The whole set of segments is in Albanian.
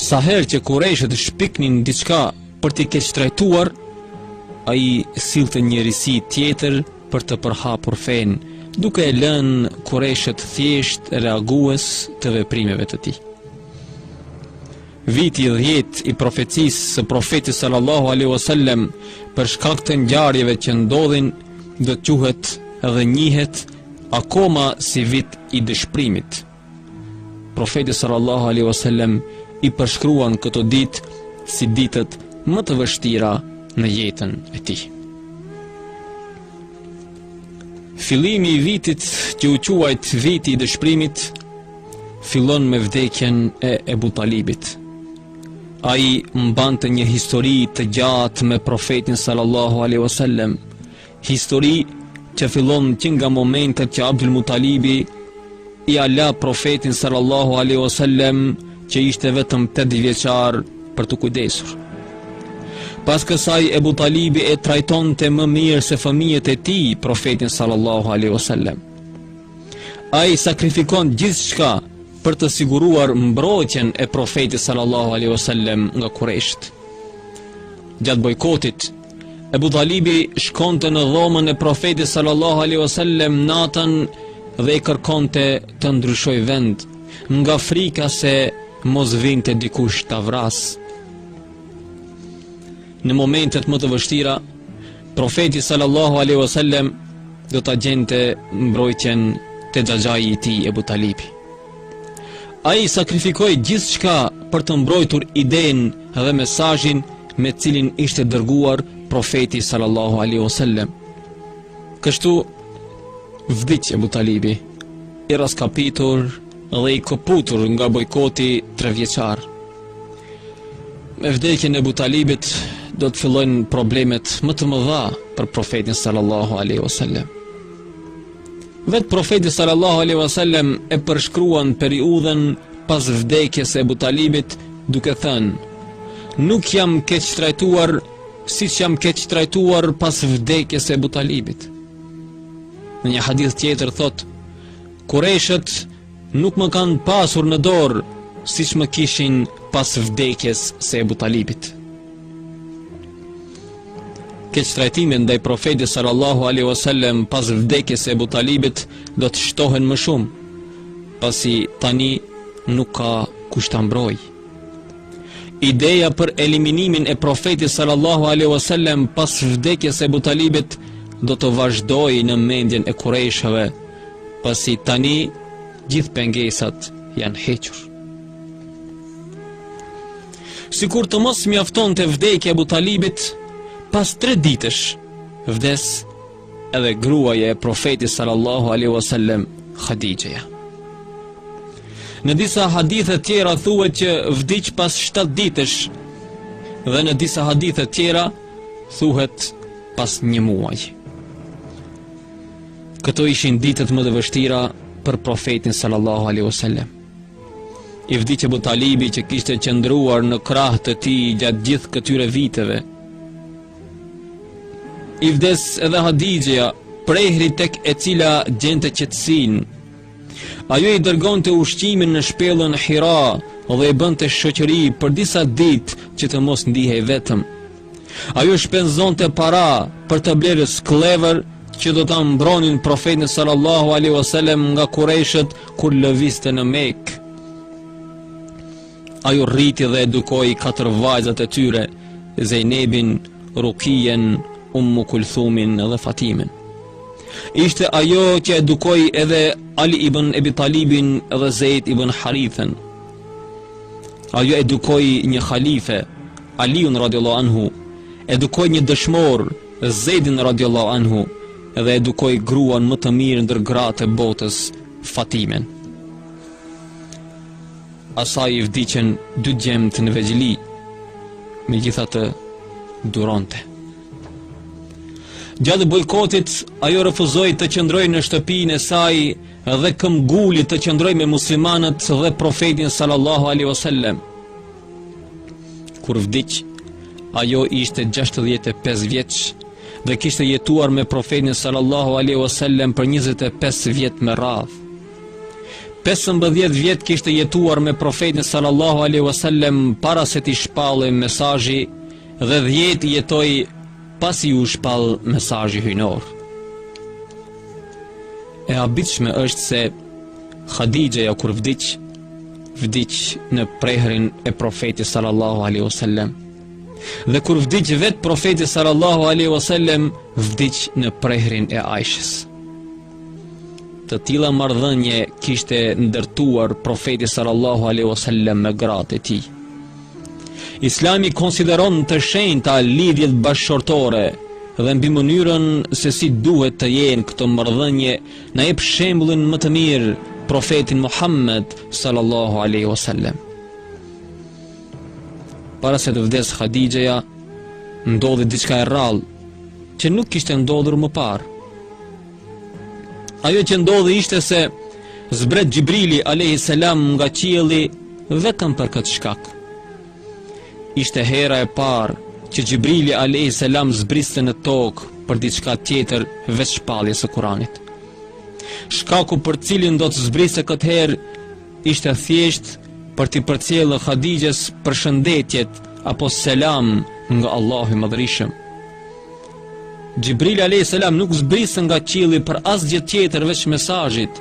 Sa herë që kurejshët shpiknin diçka për t'i keqtrajtuar, ai sillte një risi tjetër për të përhapur fenë, duke e lënë kurejshët thjesht reagues të veprimeve të tij. Viti i 10 i profecisë së profetit sallallahu alaihi wasallam për shkak të ngjarjeve që ndodhin do të quhet dhe njihet akoma si vit i dëshprimit. Profeti sallallahu alaihi wasallam i përshkruan këto ditë si ditët më të vështira në jetën e tij. Fillimi i vitit që u quajt viti i dëshprimit fillon me vdekjen e Ebu Talibit. Ai mbante një histori të gjatë me profetin sallallahu alaihi wasallam. Histori që fillon që nga momentet që Abdul Mutalibi ia la profetin sallallahu alaihi wasallam që ishte vetëm 8 vjeçar për t'u kujdesur. Pas kësaj Ebu Talibi e trajtonte më mirë se fëmijët e tij, profetin sallallahu alaihi wasallam. Ai sakrifikon gjithçka për të siguruar mbrojtjen e profetit sallallahu alaihi wasallam nga kurejshët. Gjatë bojkotit Ebu Talibi shkonte në dhomën e profetit sallallahu alaihi wasallam natën dhe i kërkonte të ndryshojë vend nga frika se mos vinte dikush ta vrasë. Në momentet më të vështira, profeti sallallahu alaihi wasallam do ta gjente mbrojtjen te xhaxhai i tij Ebu Talibi. Ai sakrifikoi gjithçka për të mbrojtur idenë dhe mesazhin me të cilin ishte dërguar profeti sallallahu alaihi wasallam. Kështu vdiq Ebu Talibi, i rraskapitur dhe i këputur nga bojkoti trevjeçar. Me vdekjen e Ebu Talibit do të fillojnë problemet më të mëdha për profetin sallallahu alaihi wasallam. Vetë profeti sallallahu alaihi wasallam e përshkruan periudhën pas vdekjes së Ebu Talibit duke thënë: Nuk jam keqtrajtuar siç jam keqtrajtuar pas vdekjes së Ebu Talibit. Në një hadith tjetër thotë: Kurejshët Nuk më kanë pasur në dorë siç më kishin pas vdekjes së Ebu Talibit. Keqtrajtimet ndaj profetit sallallahu alaihi wasallam pas vdekjes së Ebu Talibit do të shtohen më shumë, pasi tani nuk ka kush ta mbrojë. Ideja për eliminimin e profetit sallallahu alaihi wasallam pas vdekjes së Ebu Talibit do të vazhdojë në mendjen e kurejshëve. pasi tani gjithë pengesat janë hequr. Sikur të mos mjaftonte vdekja e Abu Talibit, pas tre ditësh vdes edhe gruaja e profetit sallallahu alaihi wasallam Hadixhja. Në disa hadithe tjera thuhet që vdiq pas 7 ditësh dhe në disa hadithe tjera thuhet pas një muaj. Këto ishin ditët më të vështira për profetin sallallahu alaihi wasallam. I vdiq Abu Talibi që kishte qëndruar në krah të tij gjatë gjithë këtyre viteve. I vdes edhe Hadixhja, prehri tek e cila gjente qetësinë. Ajo i dërgonte ushqimin në shpellën Hira dhe i bënte shoqëri për disa ditë që të mos ndihej vetëm. Ajo shpenzonte para për të blerë skllevër që do ta mbronin profetin sallallahu alaihi wasallam nga kurejshët kur lëviste në Mekë. Ajo rriti dhe edukoi katër vajzat e tyre, Zejnebin, Rukijen, Ummu Kulthumin dhe Fatimin. Ishte ajo që edukoi edhe Ali ibn Abi Talibin dhe Zeid ibn Harithën. Ajo edukoi një halife, Aliun radiallahu anhu, edukoi një dëshmor, Zejdin radiallahu anhu, dhe edukoi gruan më të mirë ndër gratë e botës, Fatimen. Asaj i vdiqen dy djemtë në vegjëli, megjithatë duronte. Gjatë bojkotit, ajo refuzoi të qëndrojë në shtëpinë e saj dhe këmbënguli të qëndrojë me muslimanët dhe profetin sallallahu alaihi wasallam. Kur vdiq, ajo ishte 65 vjeç dhe kishte jetuar me profetin sallallahu alaihi wasallam për 25 vjet me radhë. 15 vjet kishte jetuar me profetin sallallahu alaihi wasallam para se t'i shpallej mesazhi dhe 10 jetoi pasi u shpall mesazhi hyjnor. E habitshme është se Hadixheja kur vdiq, vdiq në prehrin e profetit sallallahu alaihi wasallam. Dhe kur vdiq vetë profeti sallallahu alaihi wasallam vdiq në prehrin e Aishës. Të tilla marrëdhënie kishte ndërtuar profeti sallallahu alaihi wasallam me gratë e tij. Islami konsideron të shenjta lidhjet bashkëshortore dhe mbi mënyrën se si duhet të jenë këto marrëdhënie Na jep shembullin më të mirë profetin Muhammed sallallahu alaihi wasallam. Para se të vdes Hadixheja, ndodhi diçka e rrallë që nuk kishte ndodhur më parë. Ajo që ndodhi ishte se zbret Xhibrili alejhi selam nga qielli vetëm për këtë shkak. Ishte hera e parë që Xhibrili alejhi selam zbriste në tokë për diçka tjetër veç shpalljes së Kuranit. Shkaku për cilin do të zbriste këtë herë ishte thjesht për t'i përcjellë Hadixhes përshëndetjet apo selam nga Allahu i Madhërishëm. Xhibrili alejhi selam nuk zbriste nga qielli për asgjë tjetër veç mesazhit.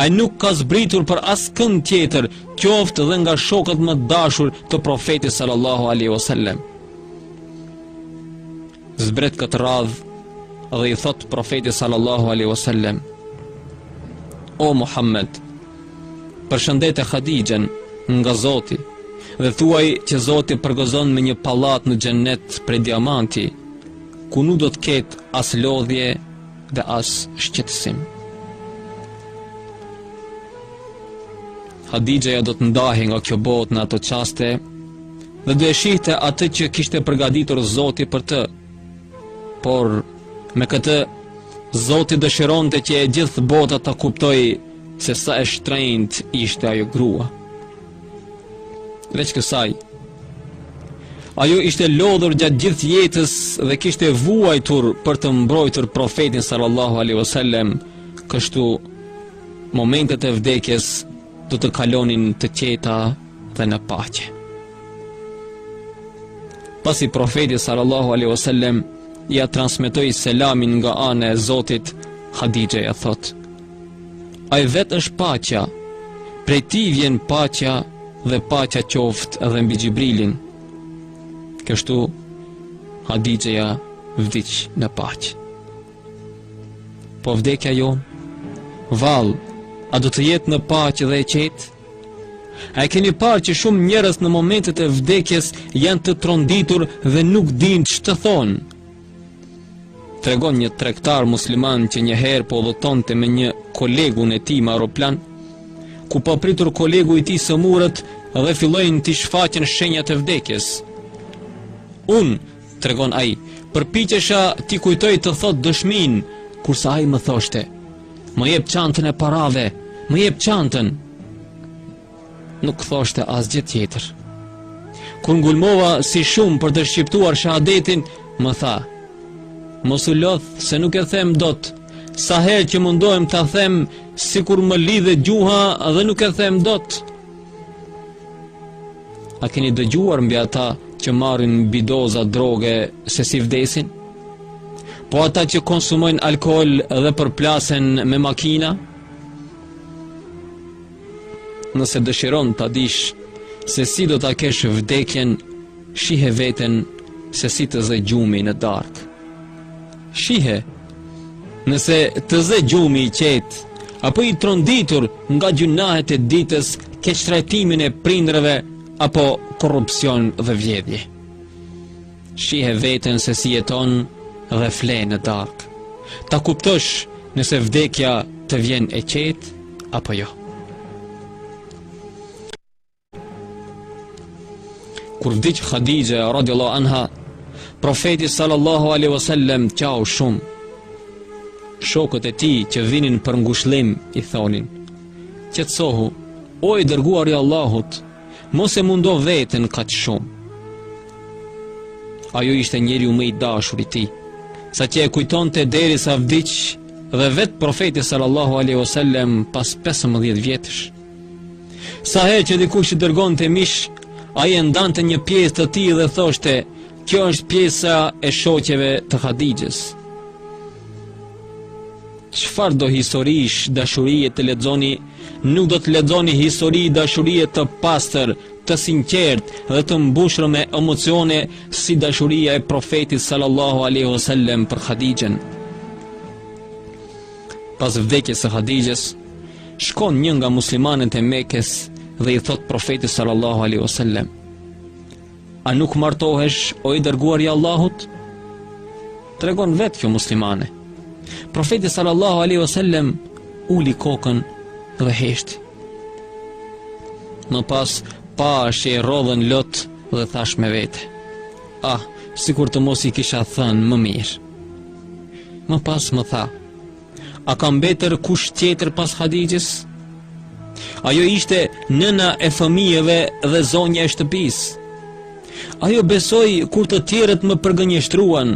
Ai nuk ka zbritur për askënd tjetër, qoftë dhe nga shokët më të dashur të Profetit sallallahu alaihi wasallam. Zbret këtë radhë dhe i thotë Profetit sallallahu alaihi wasallam: O Muhammed, Përshëndete Hadixhen nga Zoti dhe thuaj që Zoti përgëzon me një pallat në xhennet prej diamanti, ku nuk do të ketë as lodhje dhe as shqetësim. Hadixheja do të ndahej nga kjo botë në ato çaste dhe do e shihte atë që kishte përgatitur Zoti për të. Por me këtë Zoti dëshironte që e gjithë bota ta kuptojë se sa e shtrenjtë ishte ajo grua. Veç kësaj, ajo ishte lodhur gjatë gjithë jetës dhe kishte vuajtur për të mbrojtur profetin sallallahu alaihi wasallam, kështu momentet e vdekjes do të kalonin të qeta dhe në paqe. Pasi profeti sallallahu alaihi wasallam ia transmetoi selamin nga ana e Zotit, Hadixheja thotë: Ai vetë është paqja. Prej tij vjen paqja dhe paqja qoftë edhe mbi Xhibrilin. Kështu Hadixheja vdiq në paqe. Po vdekja jonë? Vallë, a do të jetë në paqe dhe e qetë? A e keni parë që shumë njerëz në momentet e vdekjes janë të tronditur dhe nuk dinë ç'të thonë? Tregon një tregtar musliman që një herë po udhëtonte me një kolegun e tij me aeroplan, ku papritur kolegu i tij sëmuret dhe fillojnë t'i shfaqen shenjat e vdekjes. Unë, tregon ai, përpiqesha t'i kujtoj të thotë dëshminë, kurse ai më thoshte: "Më jep çantën e parave, më jep çantën." Nuk thoshte asgjë tjetër. Kur ngulmova si shumë për të shqiptuar shahadetin, më tha, mos u lodh se nuk e them dot, sa herë që mundohem ta them, sikur më lidhet gjuha dhe nuk e them dot. A keni dëgjuar mbi ata që marrin mbidoza droge se si vdesin? Po ata që konsumojnë alkool dhe përplasen me makina? Nëse dëshiron ta dish se si do ta kesh vdekjen, shihe veten se si të zë gjumi në darkë. Shihe nëse të zë gjumi i qetë apo i tronditur nga gjynahet e ditës, keqtrajtimin e prindërve apo korrupsion dhe vjedhje. Shihe veten se si jeton dhe fle në darkë. Ta kuptosh nëse vdekja të vjen e qetë apo jo. Kur vdiq Hadixhja radhiyallahu anha, profeti sallallahu alaihi wasallam qau shumë. Shokët e tij që vinin për ngushëllim i thonin: "Qetësohu, o i dërguari i Allahut, Mos e mundo veten kaq shumë. Ajo ishte njeriu më i dashur i tij, saqë e kujtonte derisa vdiq dhe vetë profeti sallallahu alaihi wasallam pas 15 vjetësh. Sa herë që dikush i dërgonte mish, ai e ndante një pjesë të tij dhe thoshte: "Kjo është pjesa e shoqeve të Hadixhes." Çfarëdo historish dashurie të lexoni, nuk do të lexoni histori dashurie të pastër, të sinqertë dhe të mbushur me emocione si dashuria e profetit sallallahu alaihi wasallam për Hadixhen. Pas vdekjes së Hadixhes, shkon një nga muslimanet e Mekës dhe i thotë profetit sallallahu alaihi wasallam: A nuk martohesh o i dërguari i Allahut? Tregon vetë kjo muslimane. Profeti sallallahu alaihi wasallam uli kokën dhe heshti. Më pas pashë që i rrodhën lot dhe thashë me vete. Ah, sikur të mos i kisha thënë më mirë. Më pas më tha, A ka mbetur kush tjetër pas Hadixhes? Ajo ishte nëna e fëmijëve dhe zonja e shtëpisë. Ajo besoi kur të tjerët më përgënjeshtruan,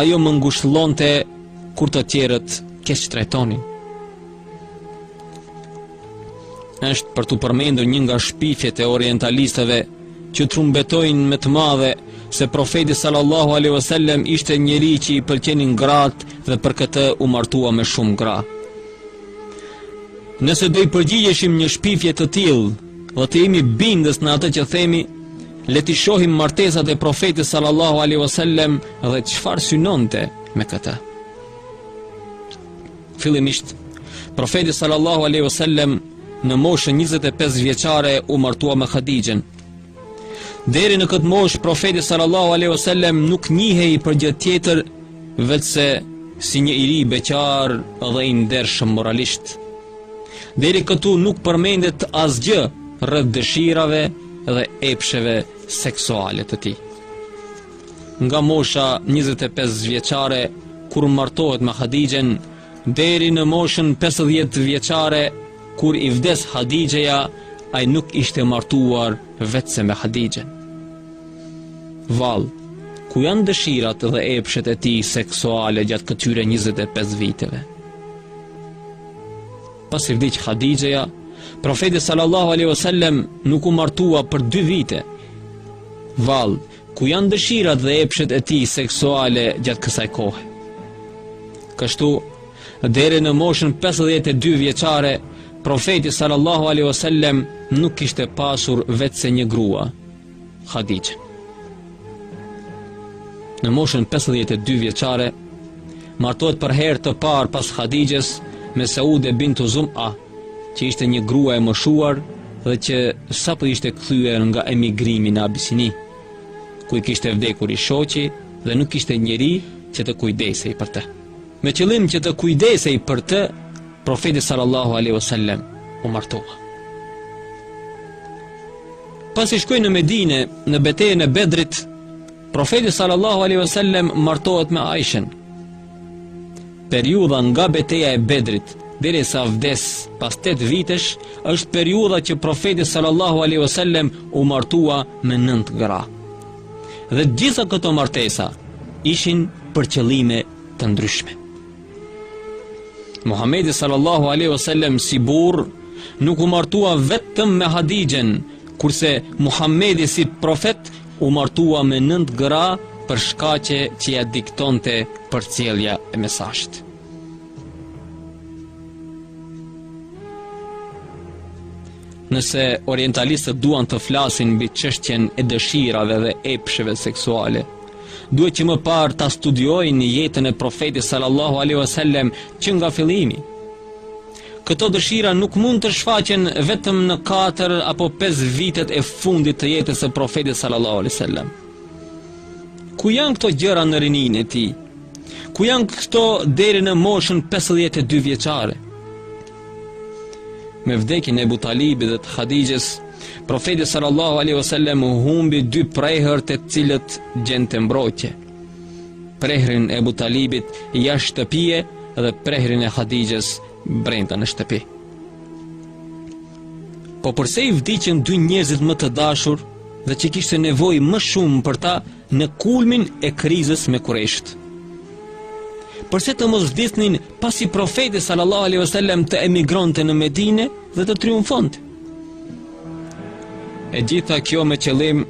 ajo më ngushëllonte kur të tjerët keqtrajtonin. Është për t'u përmendur një nga shpifjet e orientalistëve që trumbetojnë me të madhe se profeti sallallahu alaihi wasallam ishte njeri që i pëlqenin gratë dhe për këtë u martua me shumë gra. Nëse do i përgjigjeshim një shpifje të tillë, dhe të jemi bindës në atë që themi, le t'i shohim martesat e profetit sallallahu alaihi wasallam dhe çfarë synonte me këtë. Fillimisht, Profeti sallallahu alaihi wasallam në moshën 25 vjeçare u martua me Hadixhen. Deri në këtë moshë Profeti sallallahu alaihi wasallam nuk njihej për gjë tjetër veçse si një i ri beqar dhe i ndershëm moralisht. Deri këtu nuk përmendet asgjë rreth dëshirave dhe epsheve seksuale të tij. Nga mosha 25 vjeçare kur martohet me Hadixhen deri në moshën 50 vjeçare kur i vdes Hadixheja, ai nuk ishte martuar veçse me Hadixhen. Vallë, ku janë dëshirat dhe epshet e tij seksuale gjatë këtyre 25 viteve? Pasi vdiq Hadixheja, profeti sallallahu alaihi wasallam nuk u martua për 2 vite. Vallë, Ku janë dëshirat dhe epshet e tij seksuale gjatë kësaj kohe? Kështu, deri në moshën 52 vjeçare, profeti sallallahu alaihi wasallam nuk kishte pasur veçse një grua, Hadixhen. Në moshën 52 vjeçare, martohet për herë të parë pas Hadixhes me Seude bintu Zum'a, që ishte një grua e moshuar dhe që sapo ishte kthyer nga emigrimi në Abisini, ku i kishte vdekur i shoqi dhe nuk kishte njeri që të kujdesej për të. Me qëllim që të kujdesej për të, profeti sallallahu alaihi wasallam u martua. Pasi shkoi në Medine, në betejën e Bedrit, profeti sallallahu alaihi wasallam martohet me Aishen, Periudha nga beteja e Bedrit derisa vdes pas 8 vitesh është periudha që profeti sallallahu alaihi wasallam u martua me 9 gra. Dhe gjitha këto martesa ishin për qëllime të ndryshme. Muhamedi sallallahu alaihi wasallam si burrë nuk u martua vetëm me Hadixhen, kurse Muhamedi si profet U martua me nëntë gra për shkaqe që ia diktonte përcjellja e mesazhit. Nëse orientalistët duan të flasin mbi çështjen e dëshirave dhe epsheve seksuale, duhet që më parë ta studiojnë jetën e profetit sallallahu alaihi wasallam që nga fillimi. Këto dëshira nuk mund të shfaqen vetëm në katër apo pesë vitet e fundit të jetës së Profetit sallallahu alaihi wasallam. Ku janë këto gjëra në rininë e tij? Ku janë këto deri në moshën 52 vjeçare? Me vdekjen e Ebu Talibit dhe të Hadixhes, Profeti sallallahu alaihi wasallam humbi dy prehër te cilët gjente mbrojtje. Prehrin e Ebu Talibit jashtë shtëpie dhe prehrin e Hadixhes brenda në shtëpi. Po përse i vdiqën dy njerëzit më të dashur dhe që kishte nevojë më shumë për ta në kulmin e krizës me kurejshët? përse të mos vdisnin pasi profeti sallallahu alaihi wasallam të emigronte në Medinë dhe të triumfonte. E gjitha kjo me qëllim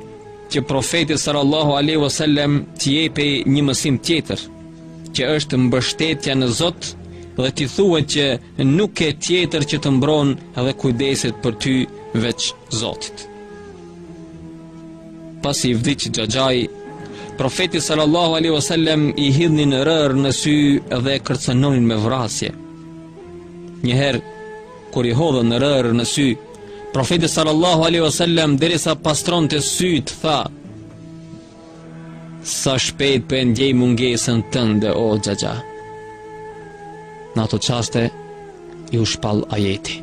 që profetit sallallahu alaihi wasallam t'i jepej një mësim tjetër, që është mbështetja në Zot dhe t'i thuhej që nuk ke tjetër që të mbron dhe kujdeset për ty veç Zotit. Pasi i vdiq xhaxhai, profetit sallallahu alaihi wasallam i hidhnin rërë në sy dhe e kërcënonin me vrasje. Njëherë kur i hodhën rërë në sy, Profeti sallallahu alaihi wasallam derisa pastronte sytë tha Sa shpejt po e ndjej mungesën tënde o xhaxha. Në ato çaste iu shpall ajeti.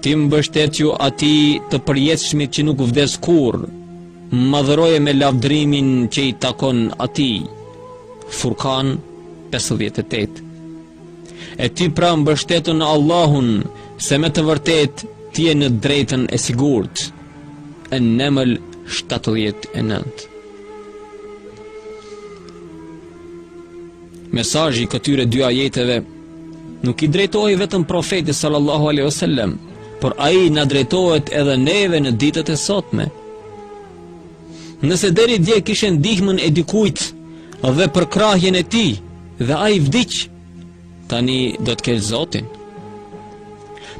Ti mbështetju atij të përjetshmit që nuk vdes kurrë, madhëroje me lavdërimin që i takon atij. Furkan 58 E ti pra mbështetu në Allahun, se me të vërtetë ti je në të drejtën e sigurt. En-Neml 79 Mesazhi i këtyre dy ajeteve nuk i drejtohej vetëm profetit sallallahu alaihi wasallam, por ai na drejtohet edhe neve në ditët e sotme. Nëse deri dje kishe ndihmën e dikujt dhe përkrahjen e tij dhe ai vdiq, tani do të kesh Zotin.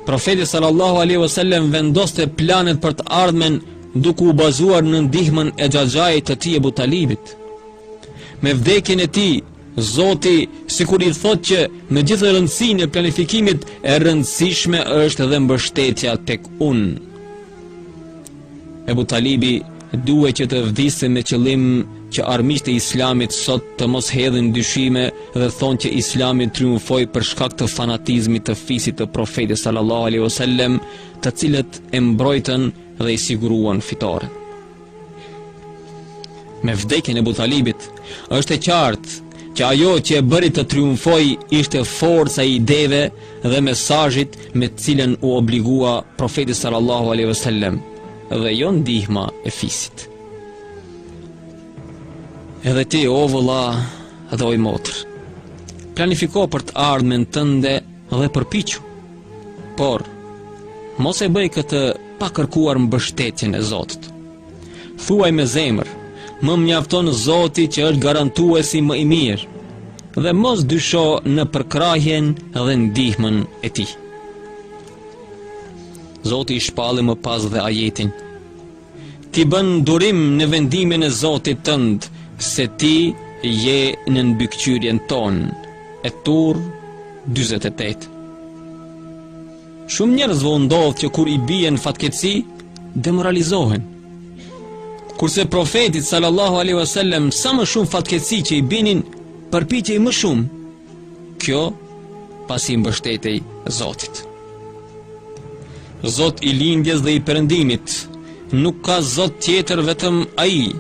Profeti sallallahu alaihi wasallam vendoste planet për të ardhmen duke u bazuar në ndihmën e xhaxhait të tij Ebu Talibit. Me vdekjen e tij, Zoti sikur i thotë që me gjithë rëndësinë e planifikimit e rëndësishme është dhe mbështetja tek unë. Ebu Talibi duhej që të vdiste me qëllim që armiqtë e Islamit sot të mos hedhin dyshime dhe thonë që Islami triumfoi për shkak të fanatizmit të fisit të Profetit sallallahu alaihi wasallam, të cilët e mbrojtën dhe i siguruan fitoren. Me vdekjen e Ebu Talibit është e qartë Që ajo që e bëri të triumfojë ishte forca e ideve dhe mesazhit me të cilën u obligua profeti sallallahu alejhi dhe sellem dhe jo ndihma e fisit. Edhe ti o vëlla dhe oj motër, planifiko për të ardhmen tënde dhe përpiqu. Por mos e bëj këtë pa kërkuar mbështetjen e Zotit. Thuaj me zemër, më mjafton Zoti që është garantuesi më i mirë dhe mos dysho në përkrahjen dhe ndihmën e tij. Zoti i shpalli më pas dhe ajetin. Ti bëj durim në vendimin e Zotit tënd se ti je nën mbikëqyrjen tonë. Et Tur 48 Shumë njerëzve u ndodh që kur i bien fatkeqësi, demoralizohen. Kurse profeti sallallahu alaihi wasallam sa më shumë fatkeqësi që i binin, përpiqej më shumë. Kjo pasi i mbështetej Zotit. Zot i lindjes dhe i perëndimit, nuk ka zot tjetër vetëm ai.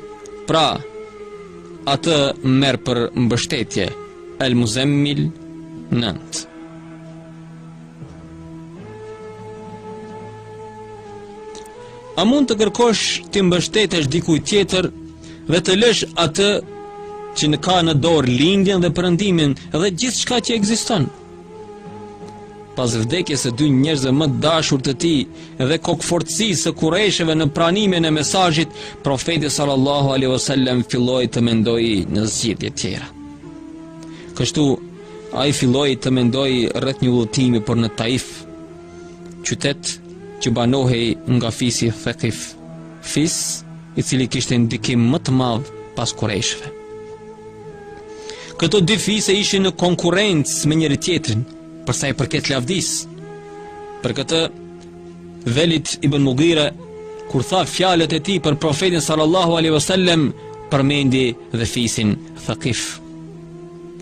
Pra, atë merr për mbështetje. El Muzemmil 9. A mund të kërkosh t'i mbështetesh dikujt tjetër dhe të lësh atë që në ka në dorë lindjen dhe perëndimin dhe gjithçka që ekziston? Pas vdekjes së dy njerëzve më dashur të tij dhe kokëfortësisë së kurejshëve në pranimin e mesazhit, profeti sallallahu alaihi wasallam filloi të mendojë në zgjidhje tjera. Kështu, Ai filloi të mendojë rreth një udhëtimi për në Taif, qytet që banohej nga fisi Thekif, fis i cili kishte ndikim më të madh pas kurejshëve. Këto dy fise ishin në konkurrencë me njëri-tjetrin për sa i përket lavdisë. Për këtë Velid ibn Mugire kur tha fjalët e tij për profetin sallallahu alaihi wasallam përmendi dhe fisin Thekif.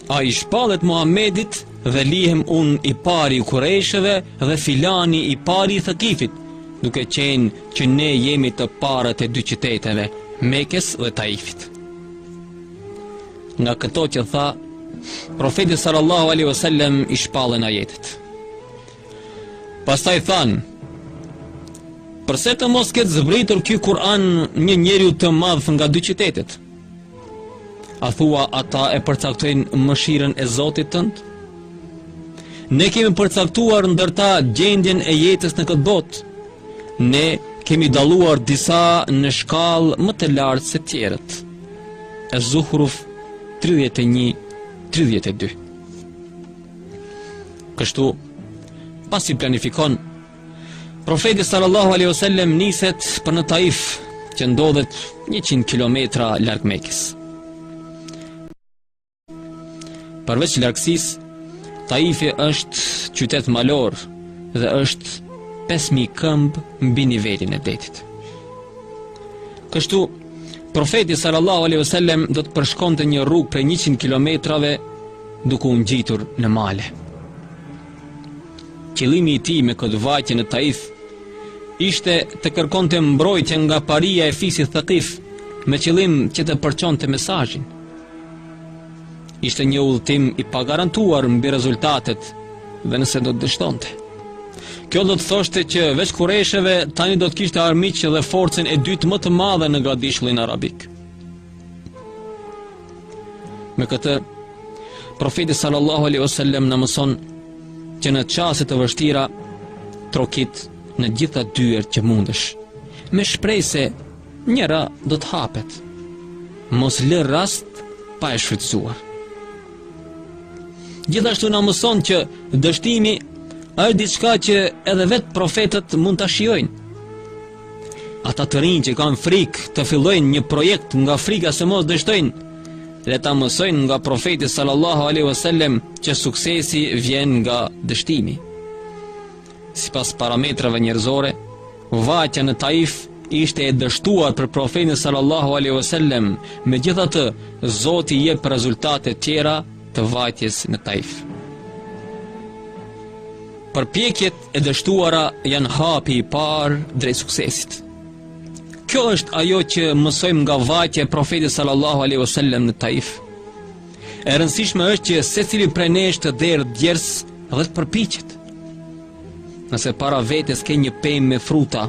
A i shpallet Muhammedit dhe lihem unë i pari i kurejshëve dhe filani i pari i Thekifit, duke qenë që ne jemi të parët e dy qyteteve, Mekës dhe Taifit. Nga këto që tha, profetit sallallahu alaihi wasallam i shpallen ajetet. Pastaj thanë, përse të mos ketë zbritur ky Kur'an një njeriu të madh nga dy qytetet? A thua ata e përcaktojnë mëshirën e Zotit tënd? Ne kemi përcaktuar ndër ta gjendjen e jetës në këtë botë. Ne kemi dalluar disa në shkallë më të lartë se tjerët. Ez-Zuhruf 31-32 Kështu, pasi planifikon Profeti sallallahu alaihi wasallam niset për në Taif, që ndodhet 100 kilometra larg Mekës. Përveç largësisë, Taifi është qytet malor dhe është 5000 këmbë mbi nivelin e detit. Kështu, profeti sallallahu alaihi wasallam do të përshkonte një rrugë prej 100 kilometrave duke u ngjitur në male. Qëllimi i tij me këtë vajtje në Taif ishte të kërkonte mbrojtje nga paria e fisit Thekif, me qëllim që të përçonte mesazhin. Ishte një udhëtim i pagarantuar mbi rezultatet dhe nëse do të dështonte. Kjo do të thoshte që veç kurejshëve tani do të kishte armiq dhe forcën e dytë më të madhe në gradishullin arabik. Me këtë, profeti sallallahu alaihi wasallam na mëson që në çaste të vështira, trokit në gjitha dyert që mundesh, me shpresë se njëra do të hapet, mos lë rast pa e shfrytëzuar. Gjithashtu na mëson që dështimi është diçka që edhe vetë profetët mund ta shijojnë, Ata të rinj që kanë frikë të fillojnë një projekt nga frika se mos dështojnë, le ta mësojnë nga profeti sallallahu alaihi wasallam që suksesi vjen nga dështimi. Sipas parametrave njerëzore, vajtja në Taif ishte e dështuar për profetin sallallahu alaihi wasallam, megjithatë Zoti jep rezultate të tjera të vajtjes në Taif. Përpjekjet e dështuara janë hapi i parë drejt suksesit. Kjo është ajo që mësojmë nga vajtja e profetit sallallahu alaihi wasallam në Taif. E rëndësishme është që secili prej nesh të derdhë djersë dhe të përpiqet. Nëse para vetes ke një pemë me fruta,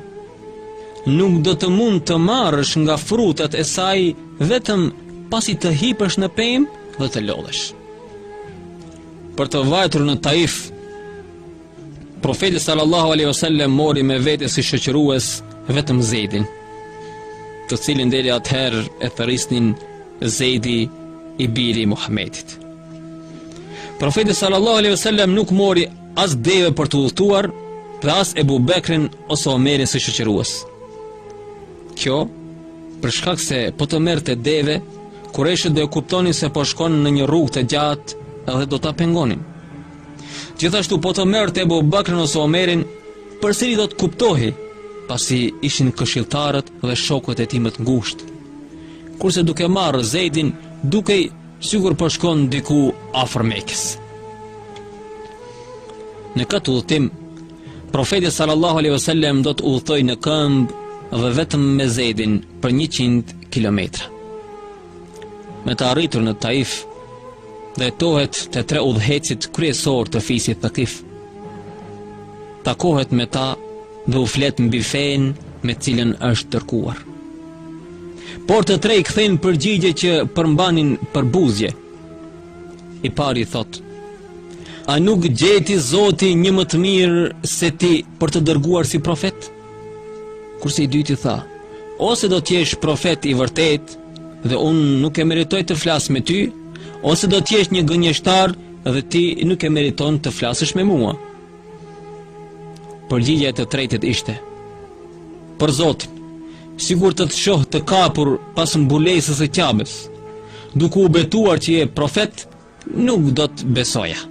nuk do të mund të marrësh nga frutat e saj vetëm pasi të hipësh në pemë dhe të lodhesh. Për të vajtur në Taif, profeti sallallahu alaihi wasallam mori me vete si shoqërues vetëm Zejdin, të cilin deri atëherë e thërrisnin Zejdi i biri i Muhamedit. Profeti sallallahu alaihi wasallam nuk mori As deve për të udhëtuar dhe as Ebu Bekrin ose Omerin si shoqërues. Kjo për shkak se po të merrte deve, kurejshët do e kuptonin se po shkon në një rrugë të gjatë dhe do ta pengonin. Gjithashtu po të merrte Ebu Bekrin ose Omerin, përsëri do të kuptohej pasi ishin këshilltarët dhe shokët e tij më të ngushtë. Kurse duke marrë Zejdin, dukej Sikur po shkon diku afër Mekës. Në këtë udhëtim, profeti sallallahu alejhi wasallam do të udhëtojë në këmbë dhe vetëm me Zejdin për 100 kilometra. Me të arritur në Taif, drejtohet te tre udhëheqësit kryesorë të fisit Thekif. Takohet me ta dhe u flet mbi fenë me cilën është dërguar. Por të tre i kthejnë përgjigje që përmbanin përbuzje. I pari thotë, a nuk gjeti zoti një më të mirë se ti për të dërguar si profet? Kurse i dyti tha, ose do të jesh profet i vërtetë dhe unë nuk e meritoj të flas me ty, ose do të jesh një gënjeshtar dhe ti nuk e meriton të flasësh me mua. Përgjigja e të tretit ishte Për Zotin, sikur të të shoh të kapur pas mbulesës së Qabes, duke u betuar që je profet, nuk do të besoja.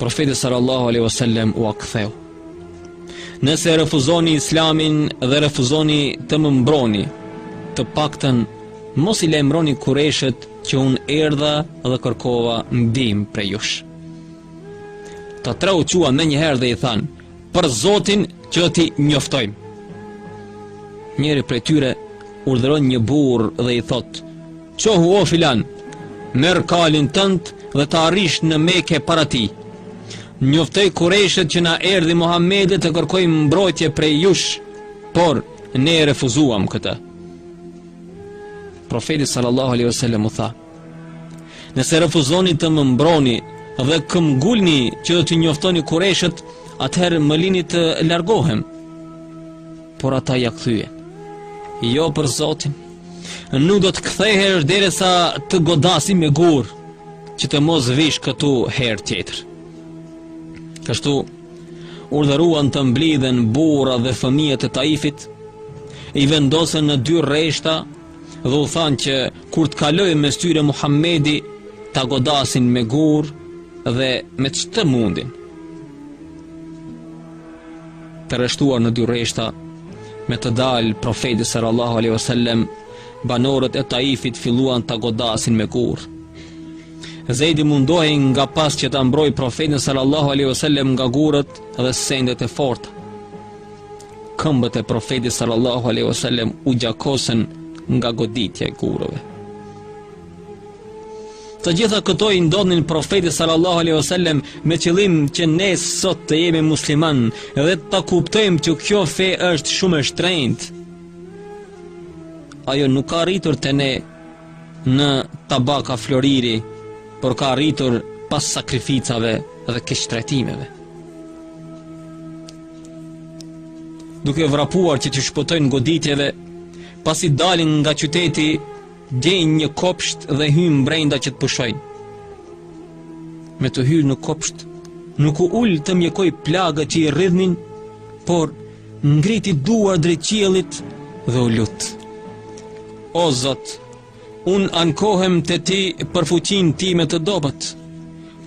Profeti sallallahu alaihi wasallam ua ktheu. Nëse refuzoni islamin dhe refuzoni të më mbroni, të paktën mos i lajmëroni kurejshët që unë erdha dhe kërkova ndihmë prej jush. Të tre u çuan menjëherë dhe i thanë, për Zotin që t'i njoftojmë. Njëri prej tyre urdhëron një burrë dhe i thotë, çohu o filan, merr kalin tënd dhe të arrish në Mekë para tij. Njoftoji kurejshët që na erdhi Muhammedi të kërkojë mbrojtje prej jush, por ne e refuzuam këtë. Profeti sallallahu alaihi wasallam u tha, Nëse refuzoni të më mbroni dhe këmbëngulni që do t'i njoftoni kurejshët, atëherë më lini të largohem. Por ata ia kthyen. Jo për Zotin, nuk do të kthehesh derisa të godasim me gurë, që të mos vish këtu herë tjetër. Kështu, urdhëruan të mblidhen burrat dhe fëmijët e Taifit, i vendosën në dy rreshta Dhe u thanë që kur të kalojë mes tyre Muhammedi, ta godasin me gurë dhe me ç'të mundin. Të rreshtuar në dy rreshta, me të dalë profeti sallallahu alaihi wasallam banorët e Taifit filluan ta godasin me gurë. Zejdi mundohej nga pas që ta mbrojë profetin sallallahu alaihi wasallam nga gurët dhe sendet e forta. Këmbët e Profetit sallallahu alejhi ue sellem u gjakosën nga goditja e gurëve. Të gjitha këto i ndodhnin Profetit sallallahu alejhi ue sellem me qëllim që ne sot të jemi muslimanë dhe ta kuptojmë që kjo fe është shumë e shtrenjtë. Ajo nuk ka arritur te ne në tabaka floriri, por ka arritur pas sakrificave dhe keqtrajtimeve. Duke vrapuar që t'i shpëtojnë goditjeve, pasi dalin nga qyteti, gjejnë një kopsht dhe hyjnë brenda që të pushojnë. Me të hyrë në kopsht, nuk u ul të mjekojë plagët që i rridhnin, por ngriti duart drejt qiellit dhe u lut. O Zot, Unë ankohem te ti për fuqinë time të dobët,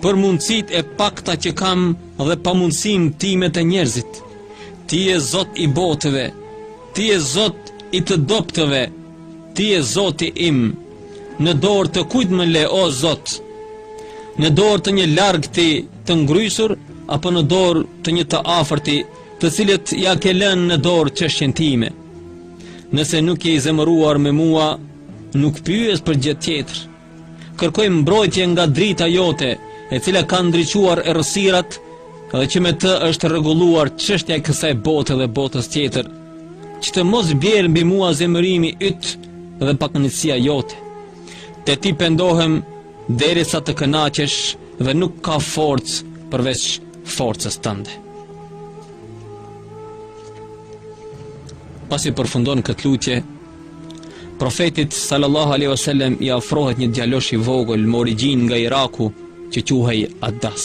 për mundësitë e pakta që kam dhe pamundësinë time te njerëzit. Ti je zot i botëve, ti je zot i të dobëtve, ti je zoti im, në dorë të kujt më le o zot, në dorë të një largëti të ngrysur, apo në dorë të një të afërti, të cilit ia ke lënë në dorë çështjen time. Nëse nuk je i zemëruar me mua, nuk pyes për gjë tjetër. Kërkoj mbrojtje nga drita jote, e cila ka ndriçuar errësirat dhe që me të është rregulluar çështja e kësaj bote dhe botës tjetër. Që të mos bjerë mbi mua zemërimi yt dhe pakënaqësia jote. Te ti pendohem derisa të kënaqesh dhe nuk ka forcë përveç forcës tënde. Pasi përfundon këtë lutje, Profetit sallallahu alaihi wasallam i afrohet një djalosh i vogël me origjinë nga Iraku që quhej Adas.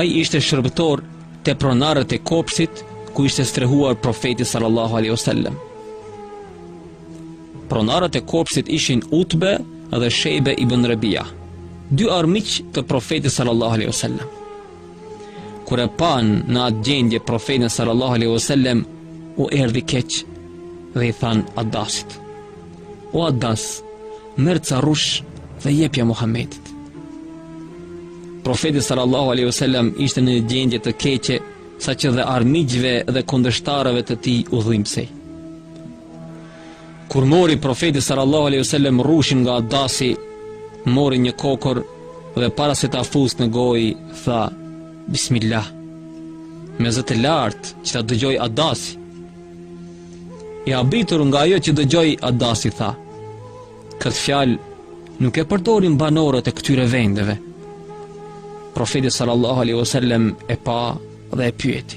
Ai ishte shërbëtor te pronarët e kopshtit ku ishte strehuar profeti sallallahu alaihi wasallam. Pronarët e kopshtit ishin Utbe dhe Shejbe ibn Rabia, dy armiq të profetit sallallahu alaihi wasallam. Kur e panë në atë gjendje profetin sallallahu alaihi wasallam u erdhi keq dhe i thanë Adasit. O Adas, merr ca rrush dhe jepja Muhamedit. Profeti sallallahu alaihi wasallam ishte në një gjendje të keqe saqë dhe armiqve dhe kundërshtarëve të tij u dhimbsej. Kur mori profeti sallallahu alaihi wasallam rrushin nga Adasi, mori një kokërr dhe para se ta fusë në gojë, tha: Bismillah. Me zë të lartë që ta dëgjojë Adasi. I habitur nga ajo që dëgjoi Adasi tha: Këtë fjalë nuk e përdorin banorët e këtyre vendeve. Profeti sallallahu alaihi wasallam e pa dhe e pyeti: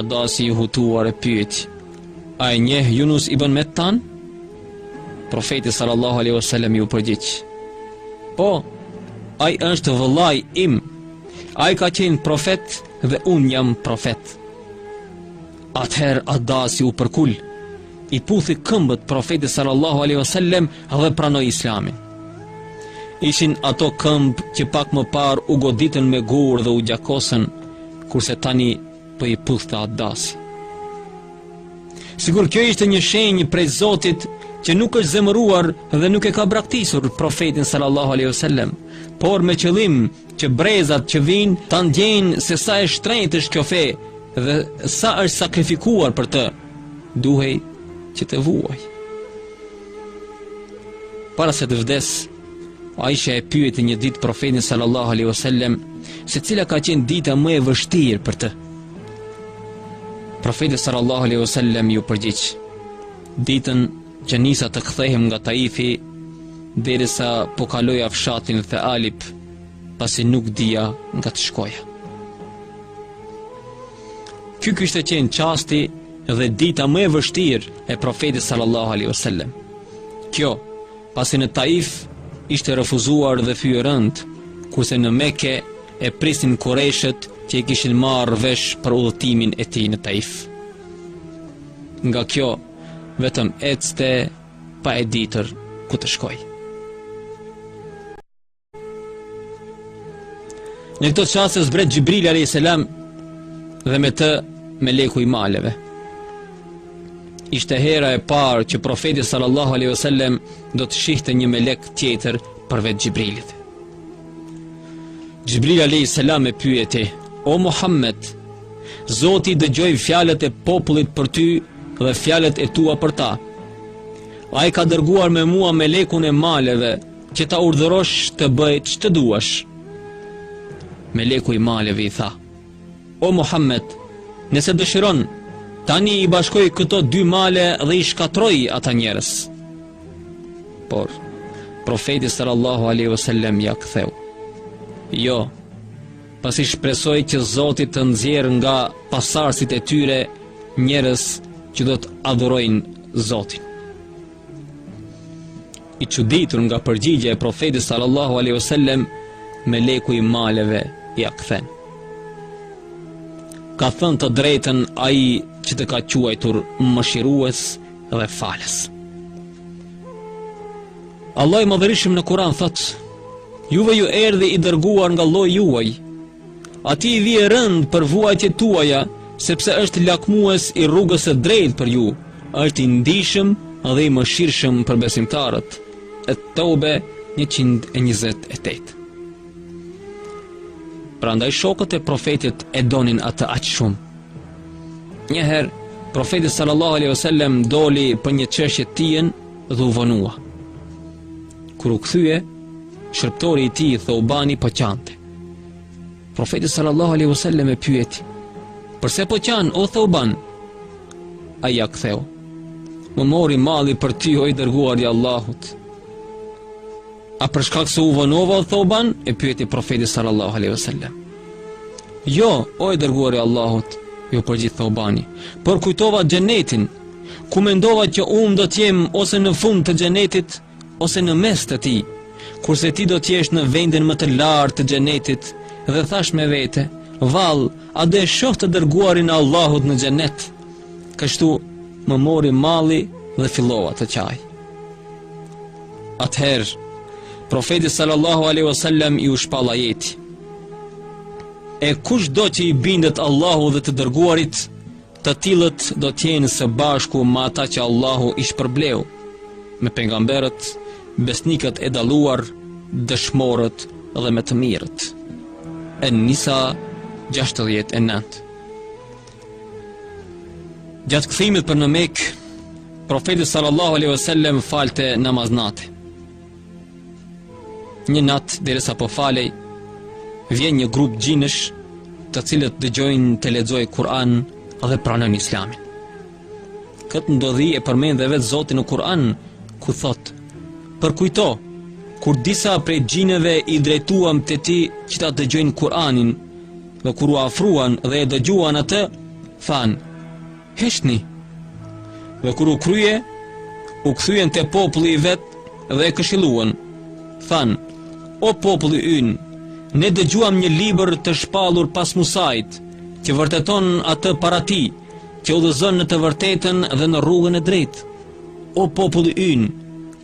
Adasi i hutuar e pyet, a e njeh Junus ibn Mettan? Profeti sallallahu alaihi wasallam iu përgjigj, po, ai është vëllai im. Ai ka qenë profet dhe unë jam profet. Atëherë Adasi u përkul i puthi këmbët profetit sallallahu alaihi wasallam dhe pranoi islamin. Ishin ato këmbë që pak më parë u goditën me gurë dhe u gjakosën, kurse tani po i puthte Adasi. Sikur kjo ishte një shenjë prej Zotit që nuk është zemëruar dhe nuk e ka braktisur profetin sallallahu alaihi wasallam, por me qëllim që brezat që vijnë ta ndjejnë se sa e shtrenjtë është kjo fe dhe sa është sakrifikuar për të. duhej që të vuajë. Para se të vdesë, Aisha e pyeti një ditë profetin sallallahu alaihi wasallam se cila ka qenë dita më e vështirë për të. Profeti sallallahu alaihi wasallam iu përgjigj: Ditën që nisa të kthehem nga Taifi, derisa po kaloja fshatin Thealib, pasi nuk dija nga të shkoja. Ky kishte qenë çasti dhe dita më e vështirë e profetit sallallahu alaihi wasallam. Kjo, pasi në Taif ishte refuzuar dhe fyer rëndë, kurse në Mekë e prisnin kurejshët që e kishin marrë vesh për udhëtimin e tij në Taif. Nga kjo, vetëm ecte pa e ditur ku të shkojë. Në këto çaste zbret Xhibrili alejhi selam dhe me të meleku i maleve. Ishte hera e parë që profeti sallallahu alaihi wasallam do të shihte një melek tjetër përveç Xhibrilit. Xhibrili alejhi selam e pyeti, o Muhamed, Zoti i dëgjoi fjalët e popullit për ty dhe fjalët e tua për ta. Ai ka dërguar me mua melekun e maleve, Që ta urdhërosh të bëjë ç'të duash. Meleku i maleve i tha: O Muhammed, nëse dëshiron, tani i bashkoj këto dy male dhe i shkatërroj ata njerëz. Por profeti sallallahu alaihi wasallam ia ktheu. Jo, pasi shpresoj që Zoti të nxjerrë nga pasardhësit e tyre njerëz që do të adhurojnë Zotin. I çuditur nga përgjigja e Profetit sallallahu alaihi wasallam, meleku i maleve ia kthen. Ka thënë të drejtën ai që të ka quajtur mëshirues dhe falës. Allahu i madhërishëm në Kur'an thotë: Juve ju erdhi i dërguar nga lloji juaj, Atij i vjen rëndë për vuajtjet tuaja, sepse është lakmues i rrugës së drejtë për ju, është i ndijshëm dhe i mëshirshëm për besimtarët. Et-Teube, njëqind e njëzet e tetë. Prandaj shokët e Profetit e donin atë aq shumë. Një herë, Profeti sallallahu alejhi wasallam doli për një çështje të tijën dhe u vonua. Kur u kthye, shërbëtori i tij Theubani po qante. Profeti sallallahu alaihi wasallam e pyeti: "Përse po qan o Theuban?" Ai ia ktheu: "Më mori malli për ty o i dërguari i Allahut." A për shkak se u vonova o Theuban? e pyeti profeti sallallahu alaihi wasallam. "Jo, o i dërguari i Allahut," iu përgjigj Theubani, "por kujtova xhenetin, ku mendova që unë do të jem ose në fund të xhenetit ose në mes të tij, kurse ti do të jesh në vendin më të lartë të xhenetit, dhe thashë me vete, vallë, a do e shoh të dërguarin e Allahut në xhenet? Kështu më mori malli dhe fillova të qaj. Atëherë, profetit sallallahu alaihi wasallam iu shpall ajeti. E kushdo që i bindet Allahut dhe të dërguarit, Të tillët do të jenë së bashku me ata që Allahu i shpërbleu, me pejgamberët, besnikët e dalluar, dëshmorët dhe me të mirët. En Nisa 69 Gjatë kthimit për në Mekë, profeti sallallahu aleyhi ve sellem falte namaz nate. Një natë derisa po falej, vjen një grup xhinësh të cilët dëgjojnë të lexojë Kur'an dhe pranojnë Islamin. Këtë ndodhi e përmend dhe vetë Zoti në Kur'an ku thotë: "Përkujto kur disa prej xhinëve i drejtuam te ti që ta dëgjojnë Kur'anin, dhe kur u afruan dhe e dëgjuan atë, thanë: Heshtni. Dhe kur u krye, u kthyen te populli i vet dhe e këshilluan. Thanë: O populli ynë, ne dëgjuam një libër të shpallur pas Musait, që vërteton atë para tij, që udhëzon në të vërtetën dhe në rrugën e drejtë. O populli ynë,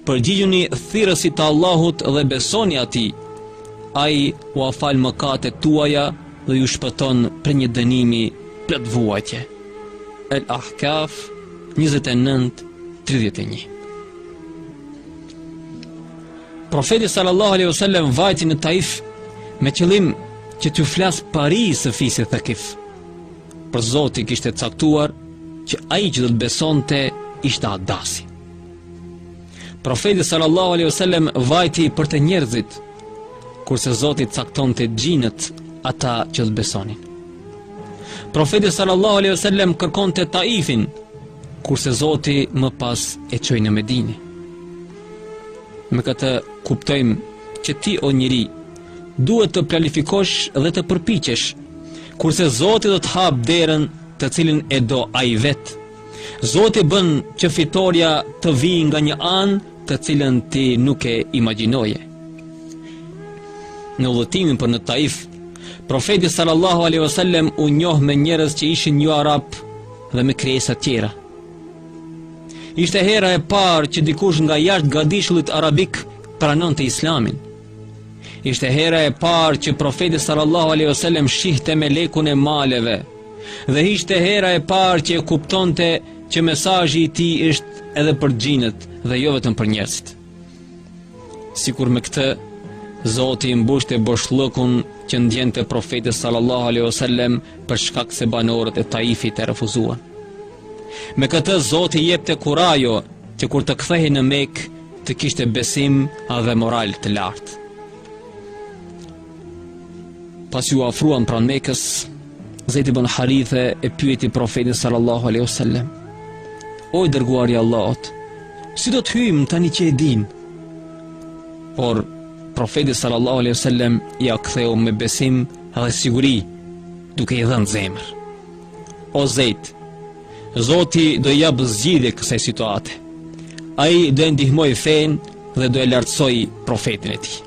Përgjigjuni thirrësit të Allahut dhe besoni Atij. Ai ua fal mëkatet tuaja dhe ju shpëton prej një dënimi plot vuajtje. El Ahkaf 29:31. Profeti sallallahu alaihi wasallam vajti në Taif me qëllim që t'u flasë parisë fisit Thaqif. Por Zoti kishte caktuar që ai që do të besonte ishte Adasi. Profeti sallallahu alaihi wasallam vajti për te njerëzit, kurse Zoti caktonte xhinët ata që do të besonin. Profeti sallallahu alaihi wasallam kërkonte Taifin, kurse Zoti më pas e çoi në Medinë. Me këtë kuptojmë që ti o njeri duhet të planifikosh dhe të përpiqesh, kurse Zoti do të hapë derën të cilin e do ai vetë. Zoti bën që fitorja të vijë nga një anë të cilën ti nuk e imagjinoje. Në udhëtimin për në Taif, profeti sallallahu alaihi wasallam u njoh me njerëz që ishin joarabë dhe me krijesa të tjera. Ishte hera e parë që dikush nga jashtë gadishullit arabik pranonte Islamin. Ishte hera e parë që profeti sallallahu alaihi wasallam shihte melekun e maleve. Dhe ishte hera e parë që e kuptonte që mesazhi i tij është edhe për xhinët dhe jo vetëm për njerëzit. Sikur me këtë Zoti i mbushte boshllëkun që ndjente profeti sallallahu alejhi wasallam për shkak se banorët e Taifit e refuzuan. Me këtë Zoti i jepte kurajo që kur të kthehej në Mekë të kishte besim dhe moral të lartë. Pasi u afruan pranë Mekës, Zeid ibn Harithe e pyeti profetin sallallahu alaihi wasallam: "O i dërguari i Allahut, si do të hyjmë tani që e dinë?" Por profeti sallallahu alaihi wasallam ia ktheu me besim dhe siguri, duke i dhënë zemër. O Zeid, Zoti do i japë zgjidhje kësaj situate. Ai do e ndihmojë fenë dhe do e lartësojë profetin e tij.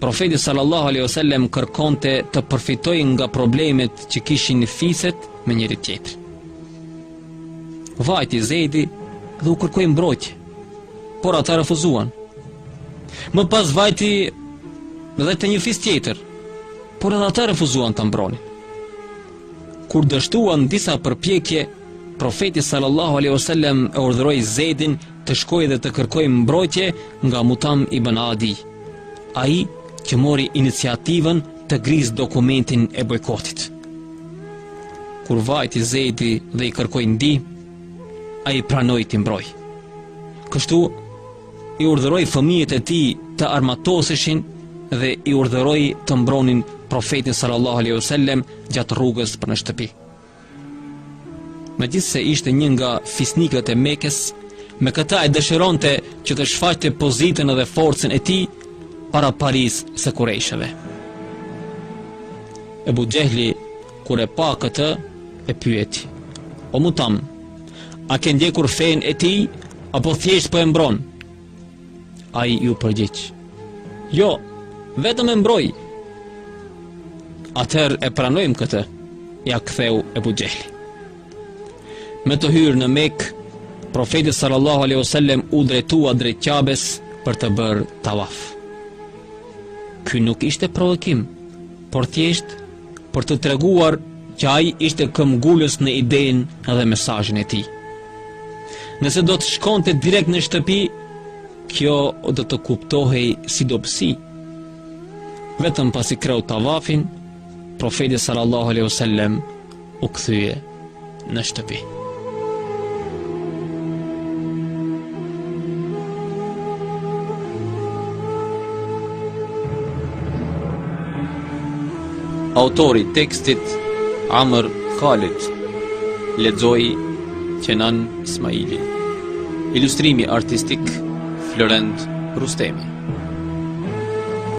Profeti sallallahu alaihi wasallam kërkonte të përfitojë nga problemet që kishin fiset me njëri tjetrin. Vajti Zejdi dhe u kërkoi mbrojtje, por ata refuzuan. Më pas vajti dhe te një fis tjetër, por edhe ata refuzuan ta mbronin. Kur dështuan disa përpjekje, profeti sallallahu alaihi wasallam e urdhëroi Zejdin të shkojë dhe të kërkojë mbrojtje nga Mutam Ibn Adi, ai që mori iniciativën të grisë dokumentin e bojkotit. Kur vajti Zejdi dhe i kërkoi ndihmë, ai pranoi ta mbrojë. Kështu, i urdhëroi fëmijët e tij të armatoseshin dhe i urdhëroi të mbronin profetin sallallahu alaihi wasallam gjatë rrugës për në shtëpi. Megjithëse ishte një nga fisnikët e Mekës, me këtë ai dëshironte që të shfaqte pozitën dhe forcën e tij para parisë së kurejshëve. Ebu Xehli kur e pa këtë e pyeti: "O Mutam, a ke ndjekur fenë e tij apo thjesht po e mbron?" Ai iu përgjigj. Jo, vetëm e mbroj. Atëherë e pranojmë këtë, ia ktheu Ebu Xehli. Me të hyrë në Mekë, profeti sallallahu alejhi wasallam u drejtua drejt Qabes për të bërë tavaf. Ky nuk ishte provokim, por thjesht për të treguar që ai ishte këmbgulës në idenë dhe mesazhin e tij. Nëse do të shkonte direkt në shtëpi, kjo do të kuptohej si dobësi. Vetëm pasi kreu tavafin, profeti sallallahu alaihi wasallam u kthye. në shtëpi. Autor i tekstit Amr Khalid Lexoi Qenan Ismaili Ilustrimi artistik Florent Rustemi